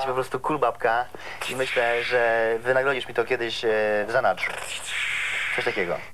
jesteś po prostu cool babka i myślę, że wynagrodzisz mi to kiedyś e, w zanadrzu. Coś takiego.